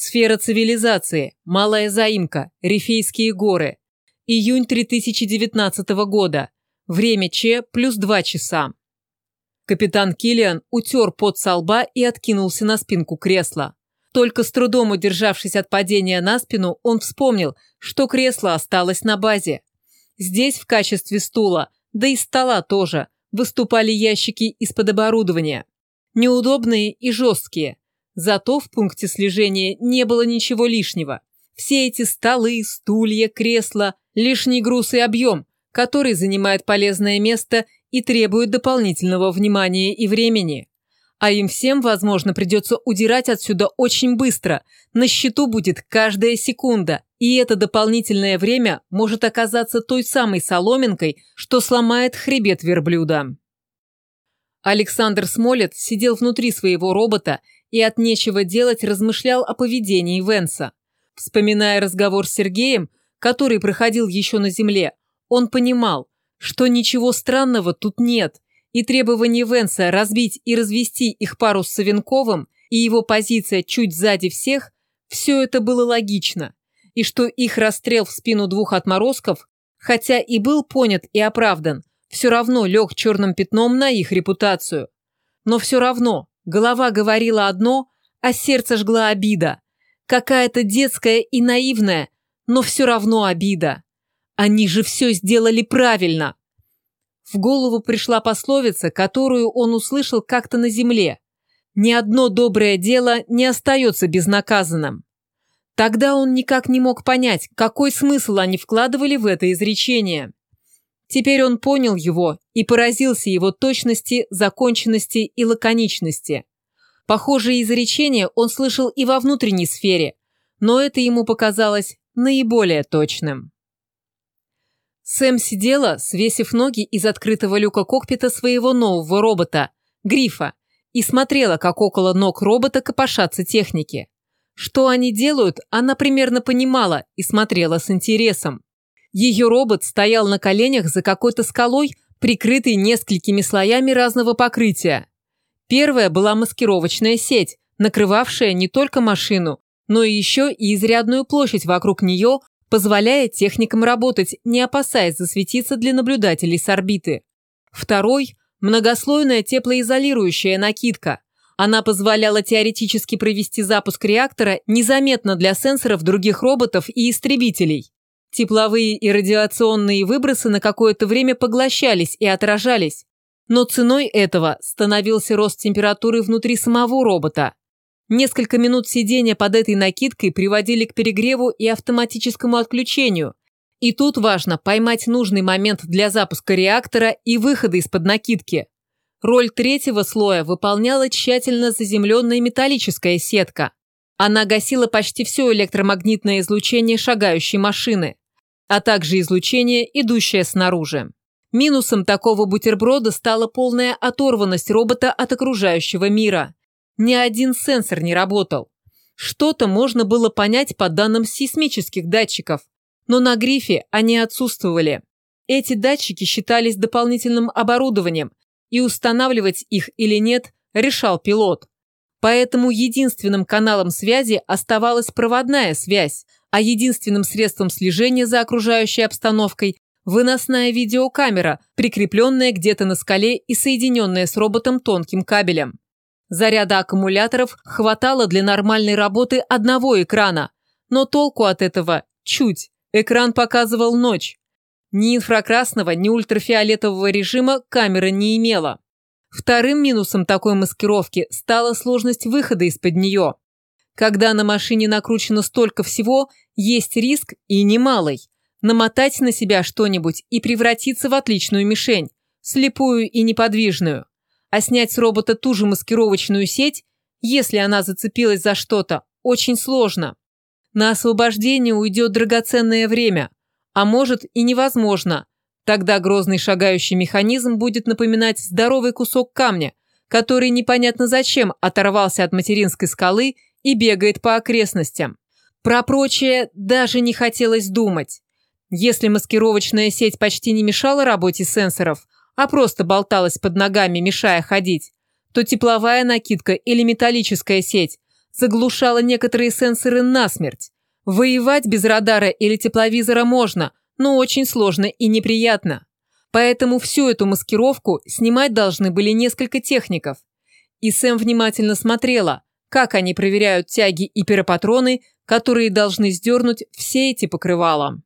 Сфера цивилизации. Малая заимка. Рифейские горы. Июнь 2019 года. Время Ч плюс 2 часа. Капитан Киллиан утер пот со лба и откинулся на спинку кресла. Только с трудом удержавшись от падения на спину, он вспомнил, что кресло осталось на базе. Здесь в качестве стула, да и стола тоже, выступали ящики из-под оборудования. Неудобные и жесткие. Зато в пункте слежения не было ничего лишнего. Все эти столы, стулья, кресла – лишний груз и объем, который занимает полезное место и требует дополнительного внимания и времени. А им всем, возможно, придется удирать отсюда очень быстро. На счету будет каждая секунда. И это дополнительное время может оказаться той самой соломинкой, что сломает хребет верблюда. Александр Смолет сидел внутри своего робота и от нечего делать размышлял о поведении Венса. Вспоминая разговор с Сергеем, который проходил еще на земле, он понимал, что ничего странного тут нет – и требование Венса разбить и развести их пару с Савенковым и его позиция чуть сзади всех – все это было логично, и что их расстрел в спину двух отморозков, хотя и был понят и оправдан, все равно лег черным пятном на их репутацию. Но все равно голова говорила одно, а сердце жгла обида. Какая-то детская и наивная, но все равно обида. Они же все сделали правильно. В голову пришла пословица, которую он услышал как-то на земле. «Ни одно доброе дело не остается безнаказанным». Тогда он никак не мог понять, какой смысл они вкладывали в это изречение. Теперь он понял его и поразился его точности, законченности и лаконичности. Похожие изречения он слышал и во внутренней сфере, но это ему показалось наиболее точным. Сэм сидела, свесив ноги из открытого люка кокпита своего нового робота, Грифа, и смотрела, как около ног робота копошатся техники. Что они делают, она примерно понимала и смотрела с интересом. Ее робот стоял на коленях за какой-то скалой, прикрытой несколькими слоями разного покрытия. Первая была маскировочная сеть, накрывавшая не только машину, но и еще и изрядную площадь вокруг нее, позволяя техникам работать, не опасаясь засветиться для наблюдателей с орбиты. Второй – многослойная теплоизолирующая накидка. Она позволяла теоретически провести запуск реактора незаметно для сенсоров других роботов и истребителей. Тепловые и радиационные выбросы на какое-то время поглощались и отражались, но ценой этого становился рост температуры внутри самого робота. Несколько минут сидения под этой накидкой приводили к перегреву и автоматическому отключению. И тут важно поймать нужный момент для запуска реактора и выхода из-под накидки. Роль третьего слоя выполняла тщательно заземленная металлическая сетка. Она гасила почти все электромагнитное излучение шагающей машины, а также излучение, идущее снаружи. Минусом такого бутерброда стала полная оторванность робота от окружающего мира – ни один сенсор не работал. Что-то можно было понять по данным сейсмических датчиков, но на грифе они отсутствовали. Эти датчики считались дополнительным оборудованием, и устанавливать их или нет решал пилот. Поэтому единственным каналом связи оставалась проводная связь, а единственным средством слежения за окружающей обстановкой – выносная видеокамера, прикрепленная где-то на скале и соединенная с роботом тонким кабелем. Заряда аккумуляторов хватало для нормальной работы одного экрана, но толку от этого чуть. Экран показывал ночь. Ни инфракрасного, ни ультрафиолетового режима камера не имела. Вторым минусом такой маскировки стала сложность выхода из-под нее. Когда на машине накручено столько всего, есть риск и немалый. Намотать на себя что-нибудь и превратиться в отличную мишень, слепую и неподвижную а снять с робота ту же маскировочную сеть, если она зацепилась за что-то, очень сложно. На освобождение уйдет драгоценное время, а может и невозможно. Тогда грозный шагающий механизм будет напоминать здоровый кусок камня, который непонятно зачем оторвался от материнской скалы и бегает по окрестностям. Про прочее даже не хотелось думать. Если маскировочная сеть почти не мешала работе сенсоров – а просто болталась под ногами, мешая ходить, то тепловая накидка или металлическая сеть заглушала некоторые сенсоры насмерть. Воевать без радара или тепловизора можно, но очень сложно и неприятно. Поэтому всю эту маскировку снимать должны были несколько техников. И Сэм внимательно смотрела, как они проверяют тяги и пиропатроны, которые должны сдернуть все эти покрывала.